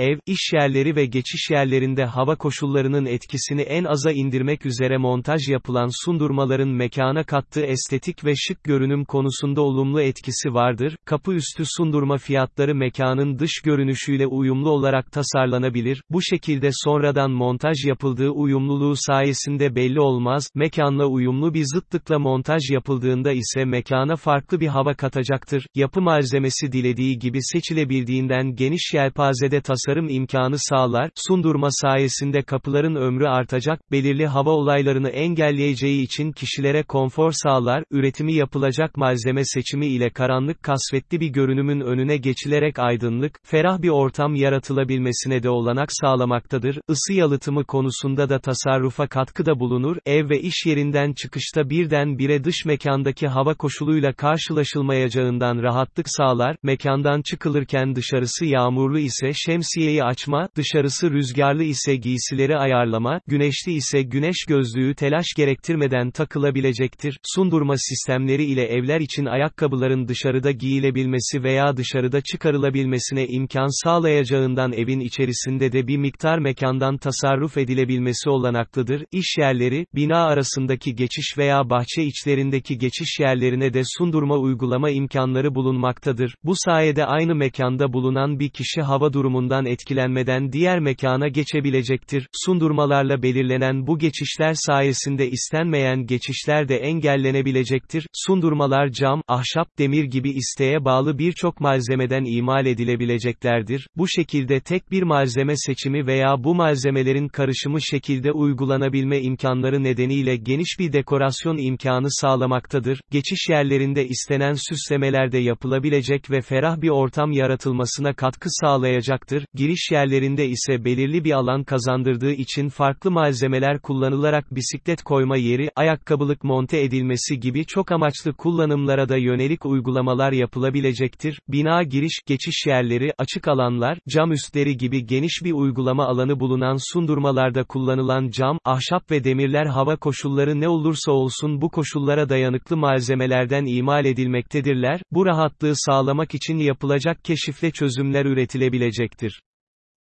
ev, iş yerleri ve geçiş yerlerinde hava koşullarının etkisini en aza indirmek üzere montaj yapılan sundurmaların mekana kattığı estetik ve şık görünüm konusunda olumlu etkisi vardır. Kapı üstü sundurma fiyatları mekanın dış görünüşüyle uyumlu olarak tasarlanabilir. Bu şekilde sonradan montaj yapıldığı uyumluluğu sayesinde belli olmaz. Mekanla uyumlu bir zıtlıkla montaj yapıldığında ise mekana farklı bir hava katacaktır. Yapı malzemesi dilediği gibi seçilebildiğinden geniş yelpazede tasarım imkanı sağlar. Sundurma sayesinde kapıların ömrü artacak, belirli hava olaylarını engelleyeceği için kişilere konfor sağlar. Üretimi yapılacak malzeme seçimi ile karanlık kasvetli bir görünümün önüne geçilerek aydınlık, ferah bir ortam yaratılabilmesine de olanak sağlamaktadır. Isı yalıtımı konusunda da tasarrufa katkıda bulunur. Ev ve iş yerinden çıkışta birden bire dış mekandaki hava koşuluyla karşılaşılmayacağından rahatlık sağlar. Mekandan çıkılırken dışarısı yağmurlu ise şemsiyeyi açma, dışarısı rüzgarlı ise giysileri ayarlama, güneşli ise güneş gözlüğü telaş gerektirmeden takılabilecektir. Sundurma sistemleri ile evler için ayakkabıların dışarıda giyilebilmesi veya dışarıda çıkarılabilmesine imkan sağlayacağından evin içerisinde de bir miktar mekandan tasarruf edilebilmesi olanaklıdır. İş yerleri, bina arasındaki geçiş veya bahçe içlerindeki geçiş yerlerine de sundurma uygulama imkanları bulunmaktadır. Bu sayede aynı mekanda bulunan bir kişi hava durumundan etkilenmeden diğer mekana geçebilecektir. Sundurmalarla belirlenen bu geçişler sayesinde istenmeyen geçişler de engellenebilecektir. Sundurmalar cam, ahşap, demir gibi isteğe bağlı birçok malzemeden imal edilebileceklerdir. Bu şekilde tek bir malzeme seçimi veya bu malzemelerin karışımı şekilde uygulanabilme imkanları nedeniyle geniş bir dekorasyon imkanı sağlamaktadır. Geçiş yerlerinde istenen süslemeler de yapılabilecek ve ferah bir ortam yaratılmasına katkı sağlayacaktır. Giriş yerlerinde ise belirli bir alan kazandırdığı için farklı malzemeler kullanılarak bisiklet koyma yeri, ayakkabılık monte edilmesi gibi çok amaçlı kullanımlara da yönelik uygulamalar yapılabilecektir. Bina giriş, geçiş yerleri, açık alanlar, cam üstleri gibi geniş bir uygulama alanı bulunan sundurmalarda kullanılan cam, ahşap ve demirler hava koşulları ne olursa olsun bu koşullara dayanıklı malzemelerden imal edilmektedirler. Bu rahatlığı sağlamak için yapılacak keşifle çözümler üretilebilecektir.